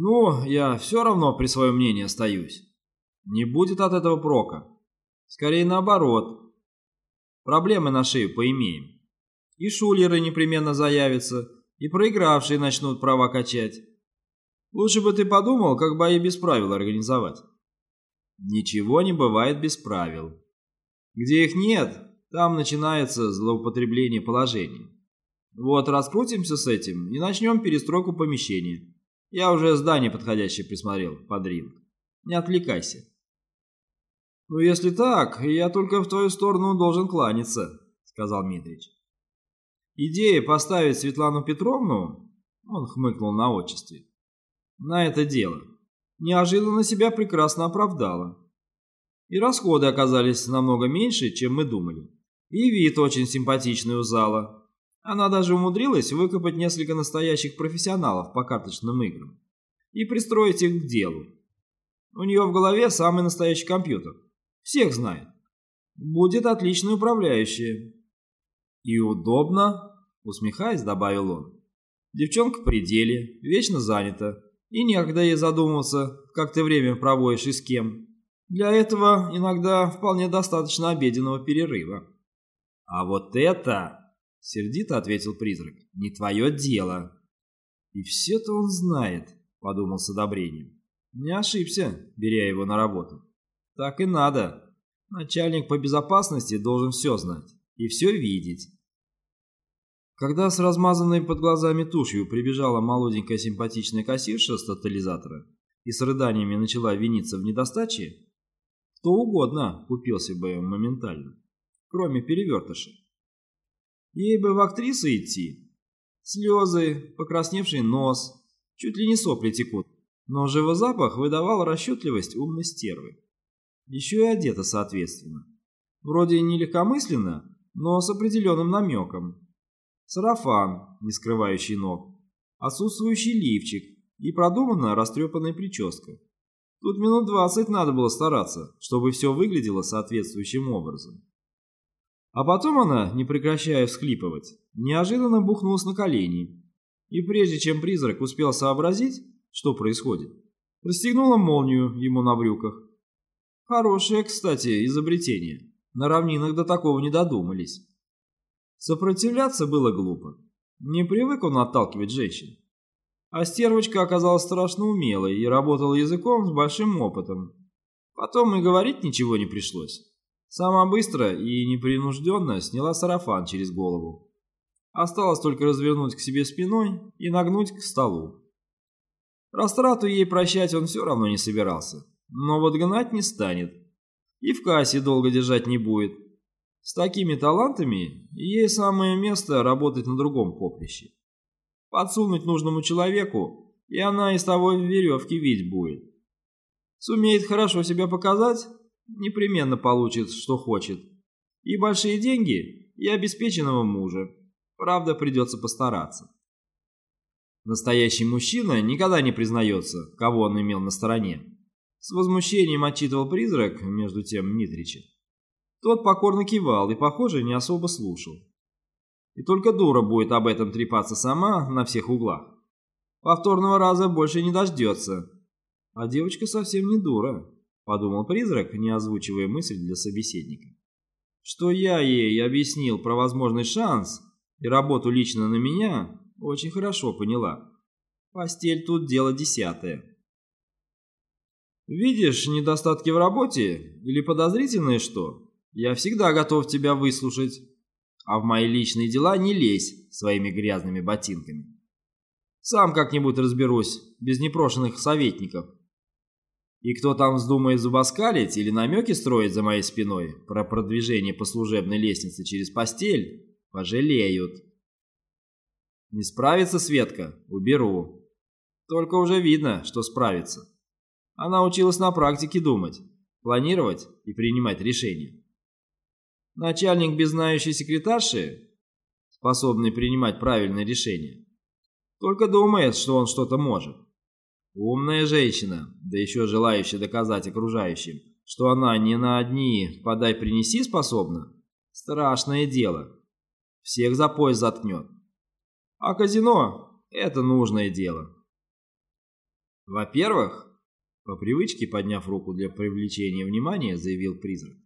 Ну, я все равно при своем мнении остаюсь. Не будет от этого прока. Скорее наоборот. Проблемы на шею поимеем. И шулеры непременно заявятся, и проигравшие начнут права качать. Лучше бы ты подумал, как бои без правил организовать. Ничего не бывает без правил. Где их нет, там начинается злоупотребление положения. Вот раскрутимся с этим и начнем перестройку помещения. Я уже здание подходящее присмотрел под ринг. Не отвлекайся. Ну, если так, я только в твою сторону должен кланяться, сказал Митрич. Идея поставить Светлану Петровну, он хмыкнул на отчестве, на это дело, неожиданно себя прекрасно оправдала. И расходы оказались намного меньше, чем мы думали. И вид очень симпатичный у зала. Она даже умудрилась выкопать несколько настоящих профессионалов по карточным играм и пристроить их к делу. У нее в голове самый настоящий компьютер. Всех знает. Будет отличный управляющий. И удобно, усмехаясь, добавил он. Девчонка в пределе, вечно занята, и некогда ей задумываться, как ты время проводишь и с кем. Для этого иногда вполне достаточно обеденного перерыва. А вот это, сердито ответил призрак, не твое дело. И все-то он знает, подумал с одобрением. Не ошибся, беря его на работу. Так и надо. Начальник по безопасности должен все знать и все видеть. Когда с размазанной под глазами тушью прибежала молоденькая симпатичная кассирша с тотализатора и с рыданиями начала виниться в недостаче, кто угодно купился бы моментально, кроме перевертыша. Ей бы в актрисы идти. Слезы, покрасневший нос, чуть ли не сопли текут, но живозапах выдавал расчетливость умной стервы. Еще и одета соответственно. Вроде не легкомысленно, но с определенным намеком сарафан, не скрывающий ног, отсутствующий лифчик и продуманно растрепанная прическа. Тут минут двадцать надо было стараться, чтобы все выглядело соответствующим образом. А потом она, не прекращая всхлипывать, неожиданно бухнулась на колени, и прежде чем призрак успел сообразить, что происходит, расстегнула молнию ему на брюках. Хорошее, кстати, изобретение. На равнинах до такого не додумались. Сопротивляться было глупо. Не привык он отталкивать женщин. А стервочка оказалась страшно умелой и работала языком с большим опытом. Потом и говорить ничего не пришлось. Сама быстро и непринужденно сняла сарафан через голову. Осталось только развернуть к себе спиной и нагнуть к столу. Растрату ей прощать он все равно не собирался, но вот гнать не станет. И в кассе долго держать не будет, с такими талантами ей самое место работать на другом поприще. Подсунуть нужному человеку, и она из того веревки видеть будет. Сумеет хорошо себя показать, непременно получит, что хочет. И большие деньги, и обеспеченного мужа. Правда, придется постараться. Настоящий мужчина никогда не признается, кого он имел на стороне. С возмущением отчитывал призрак, между тем, Митрича. Тот покорно кивал и, похоже, не особо слушал. И только дура будет об этом трепаться сама на всех углах. Повторного раза больше не дождется. А девочка совсем не дура, подумал призрак, не озвучивая мысль для собеседника. Что я ей объяснил про возможный шанс и работу лично на меня, очень хорошо поняла. Постель тут дело десятое. Видишь недостатки в работе или подозрительное что? Я всегда готов тебя выслушать. А в мои личные дела не лезь своими грязными ботинками. Сам как-нибудь разберусь, без непрошенных советников. И кто там вздумает зубоскалить или намеки строить за моей спиной про продвижение по служебной лестнице через постель, пожалеют. Не справится Светка? Уберу. Только уже видно, что справится. Она училась на практике думать, планировать и принимать решения. Начальник без знающей секретарши, способный принимать правильные решения, только думает, что он что-то может. Умная женщина, да еще желающая доказать окружающим, что она не на одни «подай-принеси» способна, страшное дело. Всех за пояс заткнет. А казино – это нужное дело. Во-первых, по привычке, подняв руку для привлечения внимания, заявил призрак.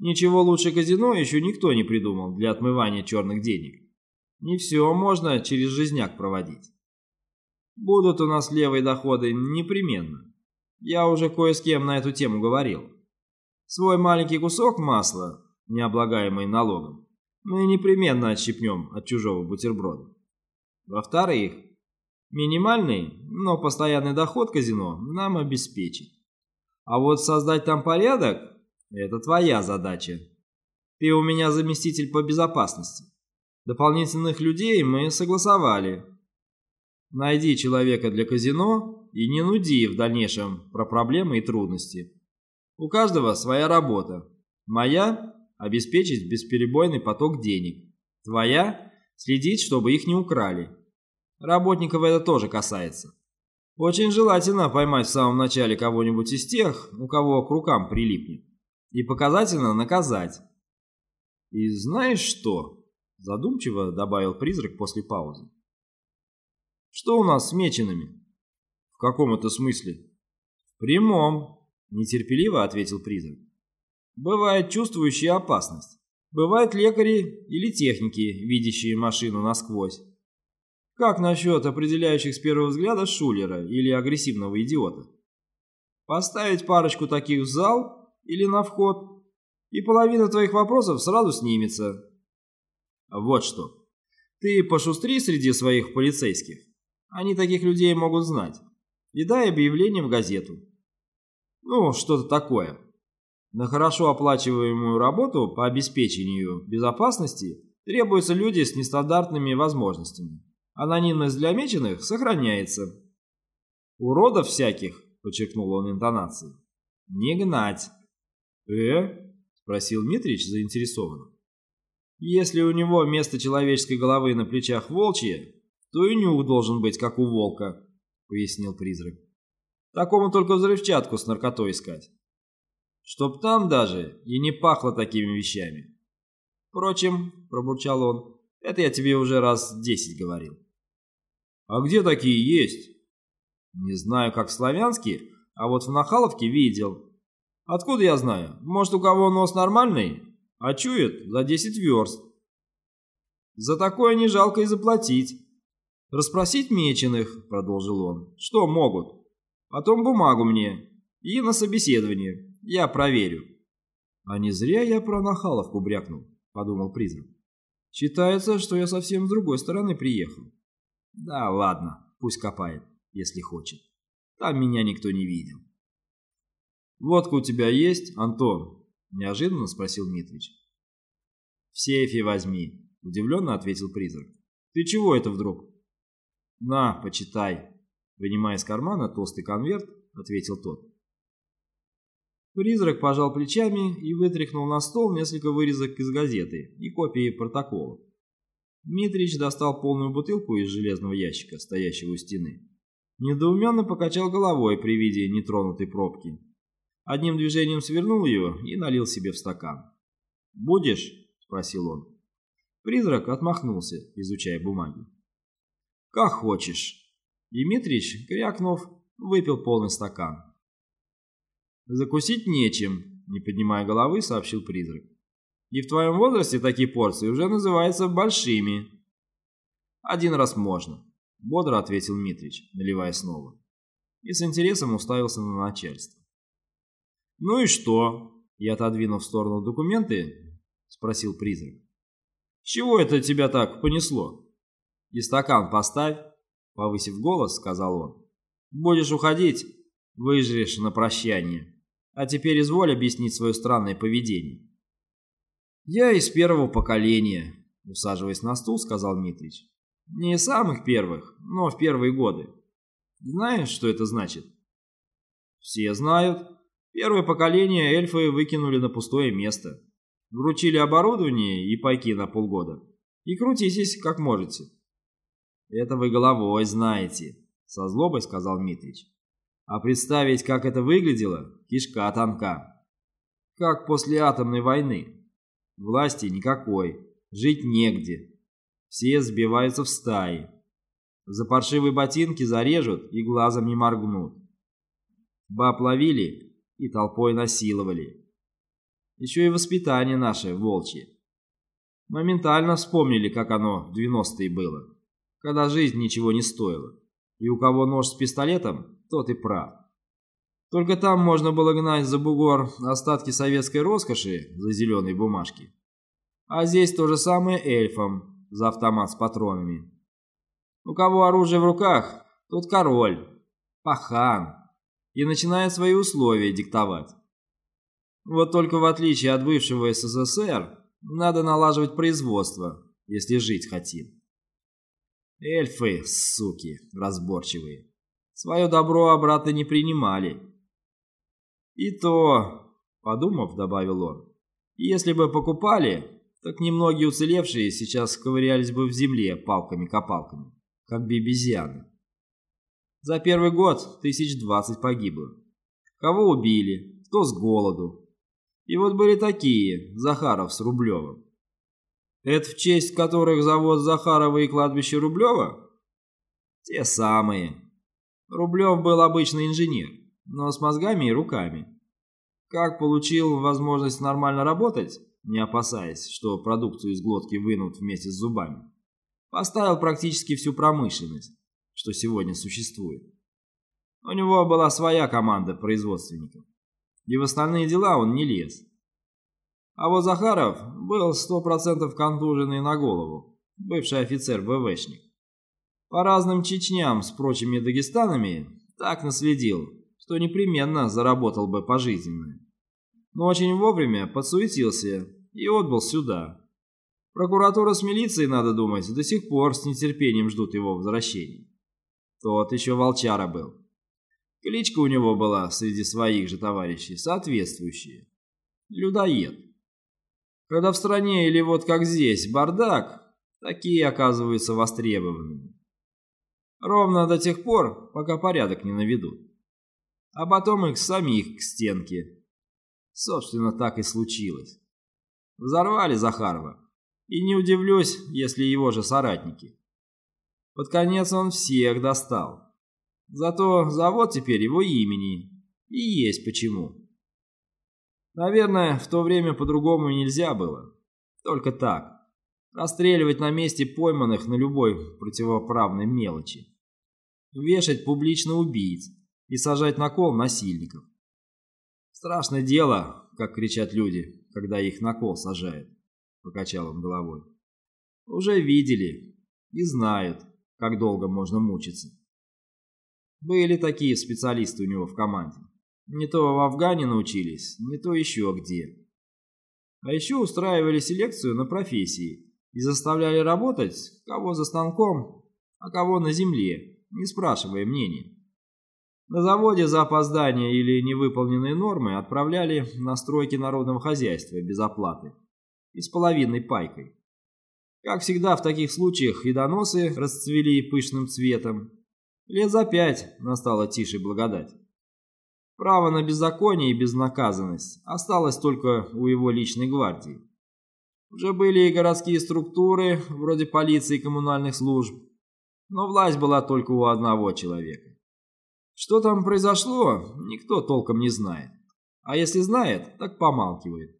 Ничего лучше казино еще никто не придумал для отмывания черных денег. Не все можно через жизняк проводить. Будут у нас левые доходы непременно. Я уже кое с кем на эту тему говорил. Свой маленький кусок масла, не облагаемый налогом, мы непременно отщипнем от чужого бутерброда. Во-вторых, минимальный, но постоянный доход казино нам обеспечит. А вот создать там порядок – это твоя задача. Ты у меня заместитель по безопасности. Дополнительных людей мы согласовали. Найди человека для казино и не нуди в дальнейшем про проблемы и трудности. У каждого своя работа. Моя – обеспечить бесперебойный поток денег. Твоя – следить, чтобы их не украли. Работников это тоже касается. Очень желательно поймать в самом начале кого-нибудь из тех, у кого к рукам прилипнет, и показательно наказать. И знаешь что? Задумчиво добавил призрак после паузы. Что у нас с меченными? В каком это смысле? В прямом, нетерпеливо ответил призрак. Бывает чувствующая опасность. Бывают лекари или техники, видящие машину насквозь. Как насчет определяющих с первого взгляда шулера или агрессивного идиота? Поставить парочку таких в зал или на вход, и половина твоих вопросов сразу снимется. Вот что. Ты пошустри среди своих полицейских. Они таких людей могут знать. И дай объявление в газету. Ну, что-то такое. На хорошо оплачиваемую работу по обеспечению безопасности требуются люди с нестандартными возможностями. Анонимность для меченых сохраняется. Уродов всяких, подчеркнул он интонацией, не гнать. Э? Спросил Митрич заинтересованно. Если у него вместо человеческой головы на плечах волчье, то и нюх должен быть, как у волка, пояснил призрак. Такому только взрывчатку с наркотой искать. Чтоб там даже и не пахло такими вещами. Впрочем, пробурчал он, это я тебе уже раз десять говорил. А где такие есть? Не знаю, как в Славянске, а вот в Нахаловке видел. Откуда я знаю? Может, у кого нос нормальный? А чует за 10 верст. За такое не жалко и заплатить. Расспросить меченых, продолжил он, что могут. Потом бумагу мне и на собеседование. Я проверю. А не зря я про Нахаловку брякнул, подумал призрак. Считается, что я совсем с другой стороны приехал. Да ладно, пусть копает, если хочет. Там меня никто не видел. «Водка у тебя есть, Антон?» – неожиданно спросил Митрич. «В сейфе возьми», – удивленно ответил призрак. «Ты чего это вдруг?» «На, почитай», – вынимая из кармана толстый конверт, ответил тот. Призрак пожал плечами и вытряхнул на стол несколько вырезок из газеты и копии протокола. Митрич достал полную бутылку из железного ящика, стоящего у стены. Недоуменно покачал головой при виде нетронутой пробки. Одним движением свернул ее и налил себе в стакан. «Будешь?» – спросил он. Призрак отмахнулся, изучая бумаги. «Как хочешь». И Митрич, крякнув, выпил полный стакан. «Закусить нечем», – не поднимая головы, сообщил призрак. И в твоем возрасте такие порции уже называются большими. Один раз можно, бодро ответил Митрич, наливая снова. И с интересом уставился на начальство. Ну и что? Я отодвинул в сторону документы, спросил призрак. чего это тебя так понесло? И стакан поставь, повысив голос, сказал он. Будешь уходить, выжрешь на прощание. А теперь изволь объяснить свое странное поведение. «Я из первого поколения», — усаживаясь на стул, сказал Митрич. «Не из самых первых, но в первые годы. Знаешь, что это значит?» «Все знают. Первое поколение эльфы выкинули на пустое место. Вручили оборудование и пайки на полгода. И крутитесь, как можете». «Это вы головой знаете», — со злобой сказал Митрич. «А представить, как это выглядело, кишка тонка. Как после атомной войны». Власти никакой, жить негде. Все сбиваются в стаи. За паршивые ботинки зарежут и глазом не моргнут. Баб ловили и толпой насиловали. Еще и воспитание наше волчье. Моментально вспомнили, как оно в 90-е было, когда жизнь ничего не стоила. И у кого нож с пистолетом, тот и прав. Только там можно было гнать за бугор остатки советской роскоши за зеленые бумажки. А здесь то же самое эльфам за автомат с патронами. У кого оружие в руках, тот король, пахан, и начинает свои условия диктовать. Вот только в отличие от бывшего СССР, надо налаживать производство, если жить хотим. Эльфы, суки, разборчивые, свое добро обратно не принимали. И то, подумав, добавил он, если бы покупали, так немногие уцелевшие сейчас ковырялись бы в земле палками-копалками, как бебезианы. За первый год тысяч двадцать погибло. Кого убили, кто с голоду. И вот были такие, Захаров с Рублевым. Это в честь которых завод Захарова и кладбище Рублева? Те самые. Рублев был обычный инженер но с мозгами и руками. Как получил возможность нормально работать, не опасаясь, что продукцию из глотки вынут вместе с зубами, поставил практически всю промышленность, что сегодня существует. У него была своя команда производственников, и в остальные дела он не лез. А вот Захаров был сто процентов контуженный на голову, бывший офицер-ВВшник. По разным Чечням с прочими Дагестанами так наследил, что непременно заработал бы пожизненно. Но очень вовремя подсуетился и отбыл сюда. Прокуратура с милицией, надо думать, до сих пор с нетерпением ждут его возвращения. Тот еще волчара был. Кличка у него была среди своих же товарищей соответствующая. Людоед. Когда в стране или вот как здесь бардак, такие оказываются востребованными. Ровно до тех пор, пока порядок не наведут а потом их самих к стенке. Собственно, так и случилось. Взорвали Захарова, и не удивлюсь, если его же соратники. Под конец он всех достал. Зато завод теперь его имени, и есть почему. Наверное, в то время по-другому нельзя было. Только так. Расстреливать на месте пойманных на любой противоправной мелочи. Вешать публично убийц и сажать на кол насильников. Страшное дело, как кричат люди, когда их на кол сажают, покачал он головой. Уже видели и знают, как долго можно мучиться. Были такие специалисты у него в команде. Не то в Афгане научились, не то еще где. А еще устраивали селекцию на профессии и заставляли работать кого за станком, а кого на земле, не спрашивая мнения. На заводе за опоздание или невыполненные нормы отправляли на стройки народного хозяйства без оплаты и с половинной пайкой. Как всегда в таких случаях и доносы расцвели пышным цветом. Лет за пять настала тише благодать. Право на беззаконие и безнаказанность осталось только у его личной гвардии. Уже были и городские структуры, вроде полиции и коммунальных служб, но власть была только у одного человека. Что там произошло, никто толком не знает. А если знает, так помалкивает.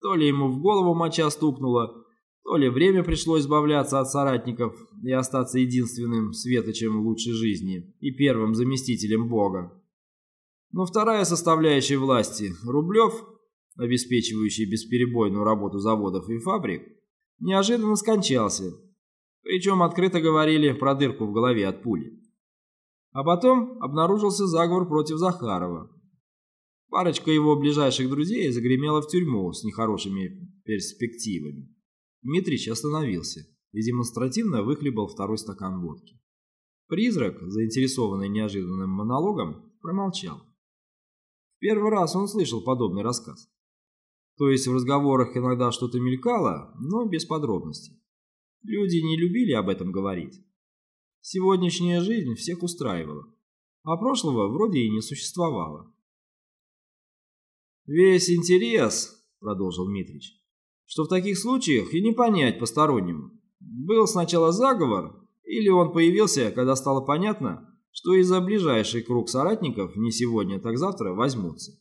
То ли ему в голову моча стукнула, то ли время пришло избавляться от соратников и остаться единственным светочем лучшей жизни и первым заместителем Бога. Но вторая составляющая власти, Рублев, обеспечивающий бесперебойную работу заводов и фабрик, неожиданно скончался. Причем открыто говорили про дырку в голове от пули. А потом обнаружился заговор против Захарова. Парочка его ближайших друзей загремела в тюрьму с нехорошими перспективами. Дмитрич остановился и демонстративно выхлебал второй стакан водки. Призрак, заинтересованный неожиданным монологом, промолчал. Первый раз он слышал подобный рассказ. То есть в разговорах иногда что-то мелькало, но без подробностей. Люди не любили об этом говорить. Сегодняшняя жизнь всех устраивала, а прошлого вроде и не существовало. «Весь интерес», — продолжил Митрич, — «что в таких случаях и не понять постороннему. Был сначала заговор, Или он появился, когда стало понятно, что и за ближайший круг соратников не сегодня, так завтра возьмутся.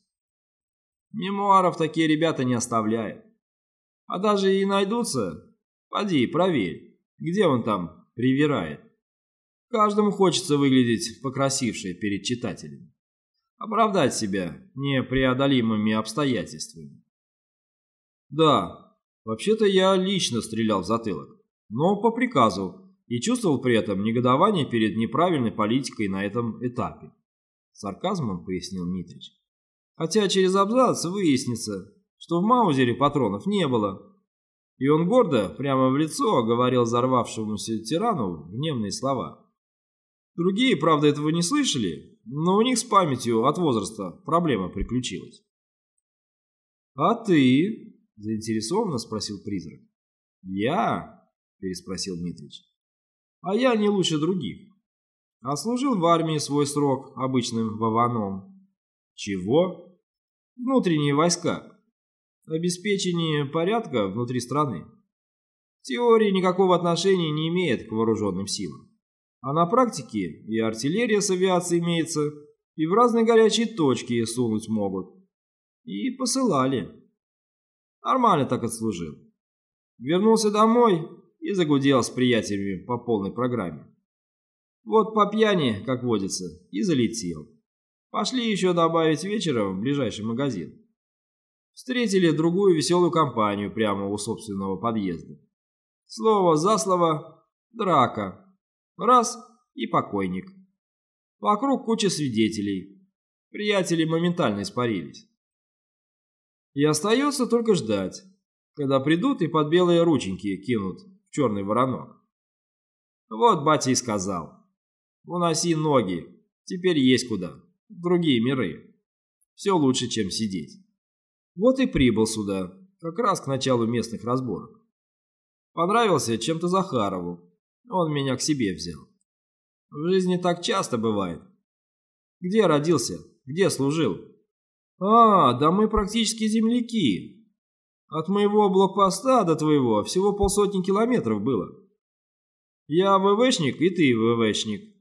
Мемуаров такие ребята не оставляют. А даже и найдутся, поди, проверь, где он там привирает. Каждому хочется выглядеть покрасивше перед читателями. Оправдать себя непреодолимыми обстоятельствами. Да, вообще-то я лично стрелял в затылок, но по приказу и чувствовал при этом негодование перед неправильной политикой на этом этапе. Сарказмом пояснил Митрич. Хотя через абзац выяснится, что в Маузере патронов не было. И он гордо, прямо в лицо, говорил взорвавшемуся тирану гневные слова. Другие, правда, этого не слышали, но у них с памятью от возраста проблема приключилась. «А ты?» – заинтересованно спросил призрак. «Я?» – переспросил Дмитрич. «А я не лучше других. А служил в армии свой срок обычным вованом». «Чего?» «Внутренние войска. Обеспечение порядка внутри страны. В теории никакого отношения не имеет к вооруженным силам. А на практике и артиллерия с авиацией имеется, и в разные горячие точки сунуть могут. И посылали. Нормально так отслужил. Вернулся домой и загудел с приятелями по полной программе. Вот по пьяни, как водится, и залетел. Пошли еще добавить вечером в ближайший магазин. Встретили другую веселую компанию прямо у собственного подъезда. Слово за слово – драка. Раз – и покойник. Вокруг куча свидетелей. Приятели моментально испарились. И остается только ждать, когда придут и под белые рученьки кинут черный воронок. Вот батя и сказал. Уноси ноги, теперь есть куда, в другие миры. Все лучше, чем сидеть. Вот и прибыл сюда, как раз к началу местных разборок. Понравился чем-то Захарову, он меня к себе взял. В жизни так часто бывает. Где родился? Где служил? А, да мы практически земляки. От моего блокпоста до твоего всего полсотни километров было. Я ВВшник, и ты ВВшник.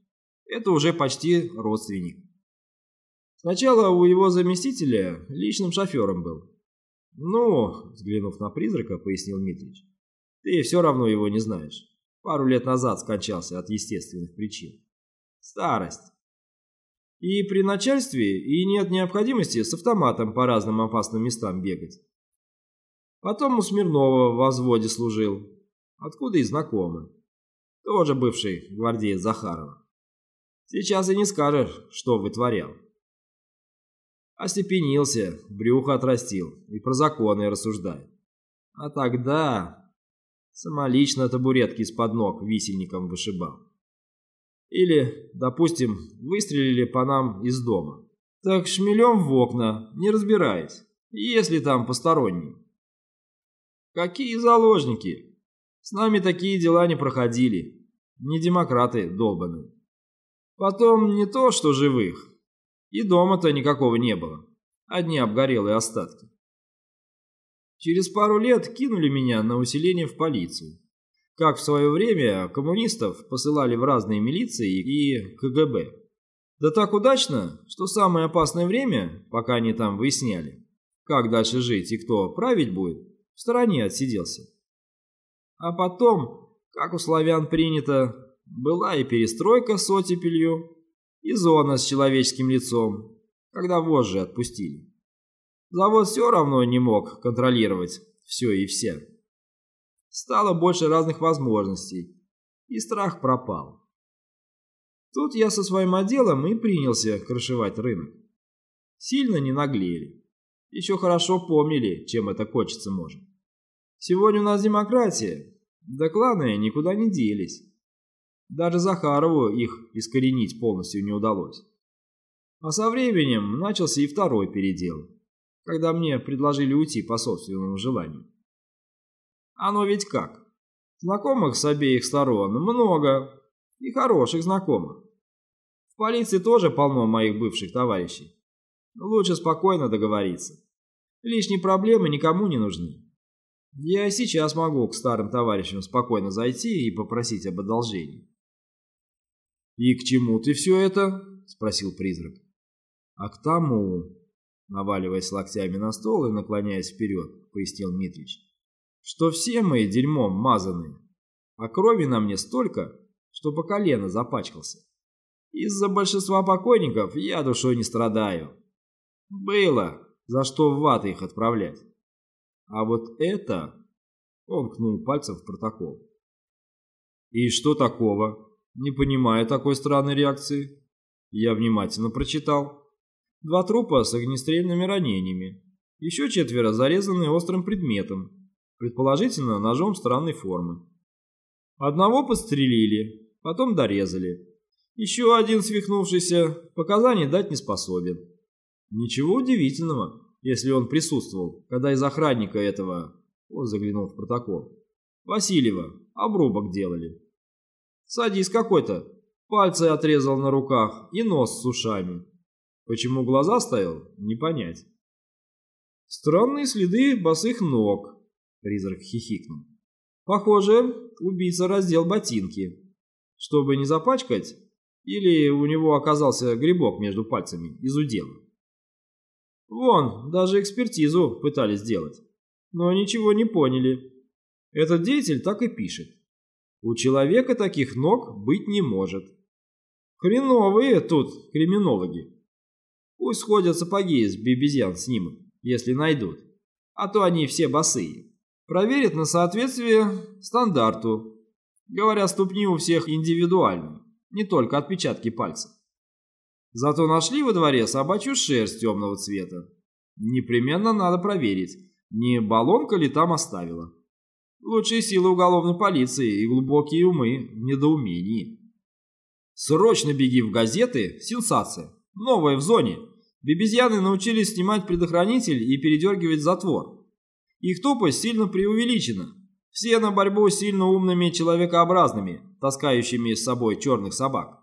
Это уже почти родственник. Сначала у его заместителя личным шофером был. Ну, взглянув на призрака, пояснил Митрич, ты все равно его не знаешь. Пару лет назад скончался от естественных причин. Старость. И при начальстве и нет необходимости с автоматом по разным опасным местам бегать. Потом у Смирнова в возводе служил. Откуда и знакомый. Тоже бывший гвардеец Захарова. Сейчас и не скажешь, что вытворял. Остепенился, брюхо отрастил и про законы рассуждает. А тогда самолично табуретки из-под ног висельником вышибал. Или, допустим, выстрелили по нам из дома. Так шмелем в окна, не разбираясь, если там посторонние. Какие заложники? С нами такие дела не проходили. Не демократы долбаные. Потом не то, что живых. И дома-то никакого не было. Одни обгорелые остатки. Через пару лет кинули меня на усиление в полицию. Как в свое время коммунистов посылали в разные милиции и КГБ. Да так удачно, что самое опасное время, пока они там выясняли, как дальше жить и кто править будет, в стороне отсиделся. А потом, как у славян принято, была и перестройка с оттепелью, и зона с человеческим лицом, когда вожжи отпустили. Завод все равно не мог контролировать все и вся. Стало больше разных возможностей, и страх пропал. Тут я со своим отделом и принялся крышевать рынок. Сильно не наглели. Еще хорошо помнили, чем это кончиться может. Сегодня у нас демократия, да кланы никуда не делись. Даже Захарову их искоренить полностью не удалось. А со временем начался и второй передел когда мне предложили уйти по собственному желанию. Оно ведь как? Знакомых с обеих сторон много, и хороших знакомых. В полиции тоже полно моих бывших товарищей. Лучше спокойно договориться. Лишние проблемы никому не нужны. Я сейчас могу к старым товарищам спокойно зайти и попросить об одолжении. «И к чему ты все это?» — спросил призрак. «А к тому...» — наваливаясь локтями на стол и наклоняясь вперед, пояснил Митрич, «что все мы дерьмом мазаны, а крови на мне столько, что по колено запачкался. Из-за большинства покойников я душой не страдаю. Было, за что в ад их отправлять. А вот это...» Он кнул пальцем в протокол. «И что такого?» Не понимая такой странной реакции. Я внимательно прочитал. Два трупа с огнестрельными ранениями. Еще четверо зарезаны острым предметом, предположительно ножом странной формы. Одного подстрелили, потом дорезали. Еще один свихнувшийся показаний дать не способен. Ничего удивительного, если он присутствовал, когда из охранника этого, он заглянул в протокол, Васильева, обрубок делали. Садись какой-то. Пальцы отрезал на руках и нос с ушами. Почему глаза ставил, не понять. Странные следы босых ног, призрак хихикнул. Похоже, убийца раздел ботинки, чтобы не запачкать, или у него оказался грибок между пальцами из удела. Вон, даже экспертизу пытались сделать, но ничего не поняли. Этот деятель так и пишет. У человека таких ног быть не может. Хреновые тут криминологи. Пусть сходят сапоги из бибизян снимут, если найдут. А то они все босые. Проверят на соответствие стандарту. Говоря, ступни у всех индивидуальные, не только отпечатки пальцев. Зато нашли во дворе собачью шерсть темного цвета. Непременно надо проверить, не баллонка ли там оставила. Лучшие силы уголовной полиции и глубокие умы в недоумении. Срочно беги в газеты. Сенсация. Новая в зоне. Бебезьяны научились снимать предохранитель и передергивать затвор. Их тупость сильно преувеличена. Все на борьбу с сильно умными человекообразными, таскающими с собой черных собак.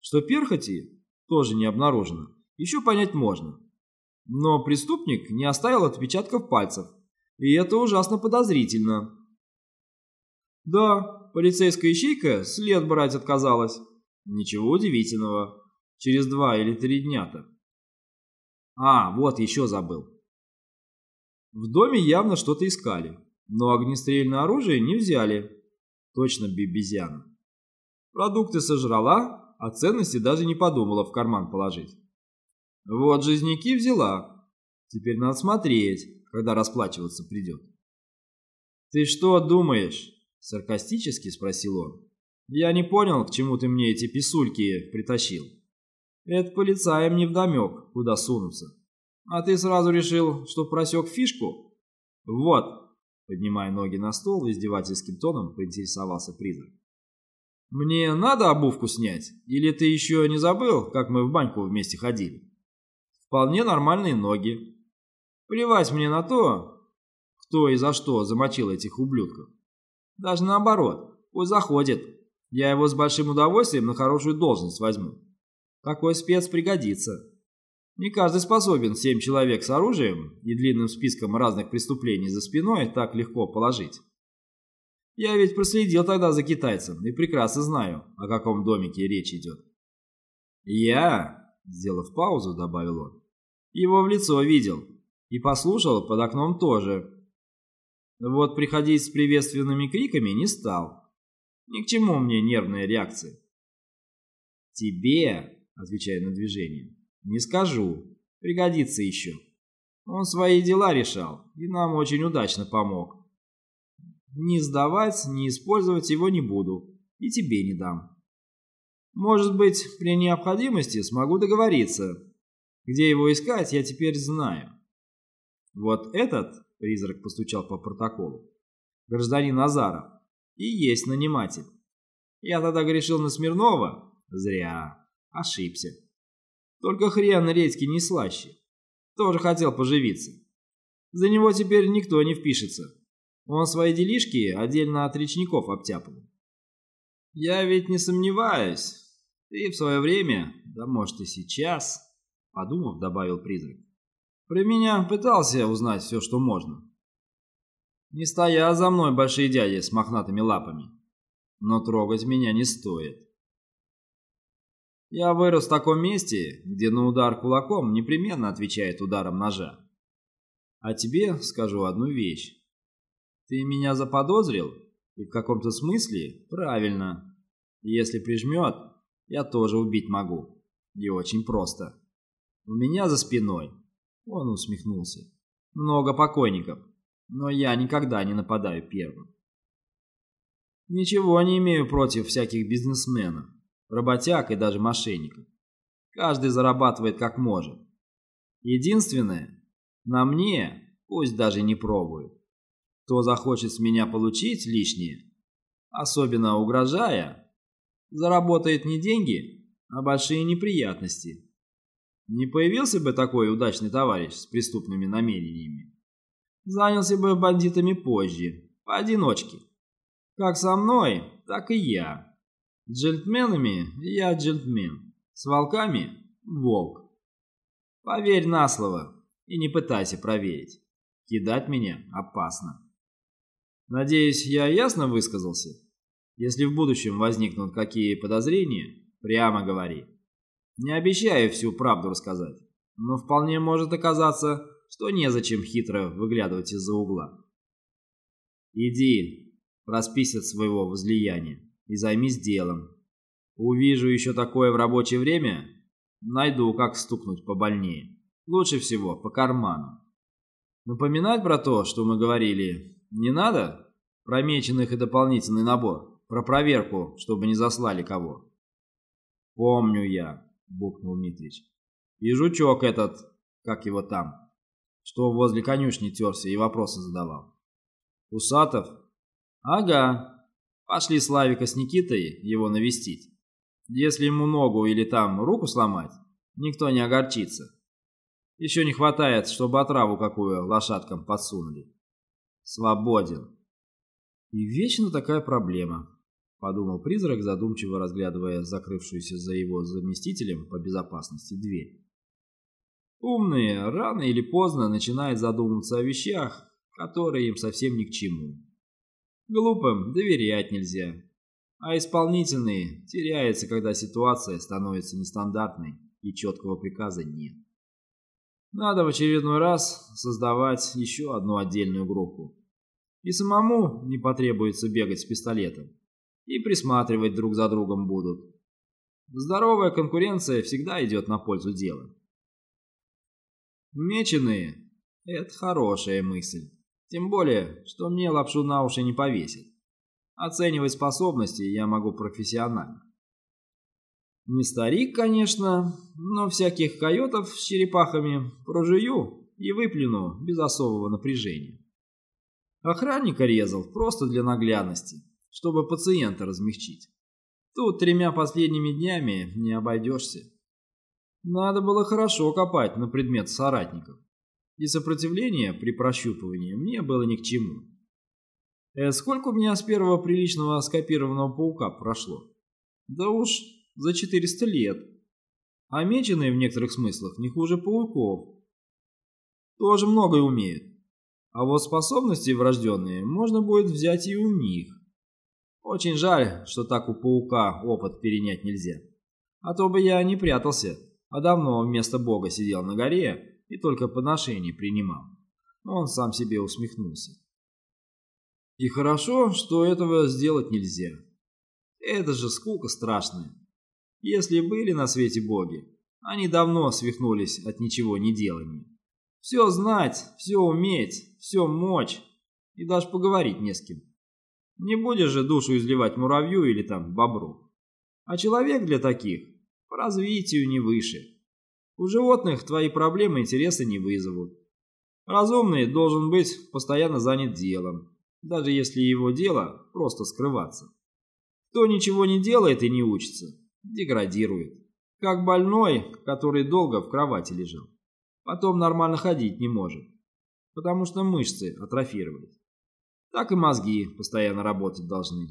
Что перхоти тоже не обнаружено, еще понять можно. Но преступник не оставил отпечатков пальцев, и это ужасно подозрительно. Да, полицейская ищейка след брать отказалась. Ничего удивительного. Через два или три дня-то. А, вот еще забыл. В доме явно что-то искали, но огнестрельное оружие не взяли. Точно бибизяна. Продукты сожрала, а ценности даже не подумала в карман положить. Вот жизняки взяла. Теперь надо смотреть, когда расплачиваться придет. «Ты что думаешь?» – саркастически спросил он. «Я не понял, к чему ты мне эти писульки притащил. Это полицаям невдомек, куда сунуться. А ты сразу решил, что просек фишку? Вот!» Поднимая ноги на стол, издевательским тоном поинтересовался призрак. «Мне надо обувку снять? Или ты еще не забыл, как мы в баньку вместе ходили? Вполне нормальные ноги, Плевать мне на то, кто и за что замочил этих ублюдков. Даже наоборот, пусть заходит. Я его с большим удовольствием на хорошую должность возьму. Такой спец пригодится. Не каждый способен семь человек с оружием и длинным списком разных преступлений за спиной так легко положить. Я ведь проследил тогда за китайцем и прекрасно знаю, о каком домике речь идет. Я, сделав паузу, добавил он, его в лицо видел. И послушал под окном тоже. Вот приходить с приветственными криками не стал. Ни к чему мне нервная реакция. Тебе, отвечая на движение, не скажу. Пригодится еще. Он свои дела решал и нам очень удачно помог. Ни сдавать, ни использовать его не буду. И тебе не дам. Может быть, при необходимости смогу договориться. Где его искать, я теперь знаю. Вот этот, призрак постучал по протоколу, гражданин Назаров, и есть наниматель. Я тогда грешил на Смирнова? Зря. Ошибся. Только хрен редьки не слаще. Тоже хотел поживиться. За него теперь никто не впишется. Он свои делишки отдельно от речников обтяпал. Я ведь не сомневаюсь. Ты в свое время, да может и сейчас, подумав, добавил призрак, при меня пытался узнать все, что можно. Не стоят за мной большие дяди с мохнатыми лапами. Но трогать меня не стоит. Я вырос в таком месте, где на удар кулаком непременно отвечает ударом ножа. А тебе скажу одну вещь. Ты меня заподозрил, и в каком-то смысле правильно. Если прижмет, я тоже убить могу. И очень просто. У меня за спиной, он усмехнулся, много покойников, но я никогда не нападаю первым. Ничего не имею против всяких бизнесменов, работяг и даже мошенников. Каждый зарабатывает как может. Единственное, на мне пусть даже не пробуют. Кто захочет с меня получить лишнее, особенно угрожая, заработает не деньги, а большие неприятности. Не появился бы такой удачный товарищ с преступными намерениями. Занялся бы бандитами позже, поодиночке. Как со мной, так и я. Джентльменами я джентльмен, с волками – волк. Поверь на слово и не пытайся проверить. Кидать меня опасно. Надеюсь, я ясно высказался? Если в будущем возникнут какие подозрения, прямо говори. Не обещаю всю правду рассказать, но вполне может оказаться, что незачем хитро выглядывать из-за угла. Иди, проспись от своего возлияния и займись делом. Увижу еще такое в рабочее время, найду, как стукнуть побольнее. Лучше всего по карману. Напоминать про то, что мы говорили, не надо? Про меченых и дополнительный набор, про проверку, чтобы не заслали кого. Помню я, букнул Митрич. И жучок этот, как его там, что возле конюшни терся и вопросы задавал. Усатов? Ага, Пошли Славика с Никитой его навестить. Если ему ногу или там руку сломать, никто не огорчится. Еще не хватает, чтобы отраву какую лошадкам подсунули. Свободен. И вечно такая проблема, подумал призрак, задумчиво разглядывая закрывшуюся за его заместителем по безопасности дверь. Умные рано или поздно начинают задумываться о вещах, которые им совсем ни к чему. Глупым доверять нельзя. А исполнительные теряются, когда ситуация становится нестандартной и четкого приказа нет. Надо в очередной раз создавать еще одну отдельную группу. И самому не потребуется бегать с пистолетом. И присматривать друг за другом будут. Здоровая конкуренция всегда идет на пользу дела. Меченые – это хорошая мысль. Тем более, что мне лапшу на уши не повесит. Оценивать способности я могу профессионально. Не старик, конечно, но всяких койотов с черепахами прожую и выплюну без особого напряжения. Охранника резал просто для наглядности, чтобы пациента размягчить. Тут тремя последними днями не обойдешься. Надо было хорошо копать на предмет соратников и сопротивление при прощупывании мне было ни к чему. Э, сколько у меня с первого приличного скопированного паука прошло? Да уж за 400 лет. А меченые в некоторых смыслах не хуже пауков. Тоже многое умеют. А вот способности врожденные можно будет взять и у них. Очень жаль, что так у паука опыт перенять нельзя. А то бы я не прятался, а давно вместо бога сидел на горе и только подношение принимал. Он сам себе усмехнулся. И хорошо, что этого сделать нельзя. Это же скука страшная. Если были на свете боги, они давно свихнулись от ничего не делания. Все знать, все уметь, все мочь и даже поговорить не с кем. Не будешь же душу изливать муравью или там бобру. А человек для таких по развитию не выше. У животных твои проблемы интереса не вызовут. Разумный должен быть постоянно занят делом, даже если его дело просто скрываться. Кто ничего не делает и не учится, деградирует. Как больной, который долго в кровати лежал. Потом нормально ходить не может, потому что мышцы атрофировались. Так и мозги постоянно работать должны.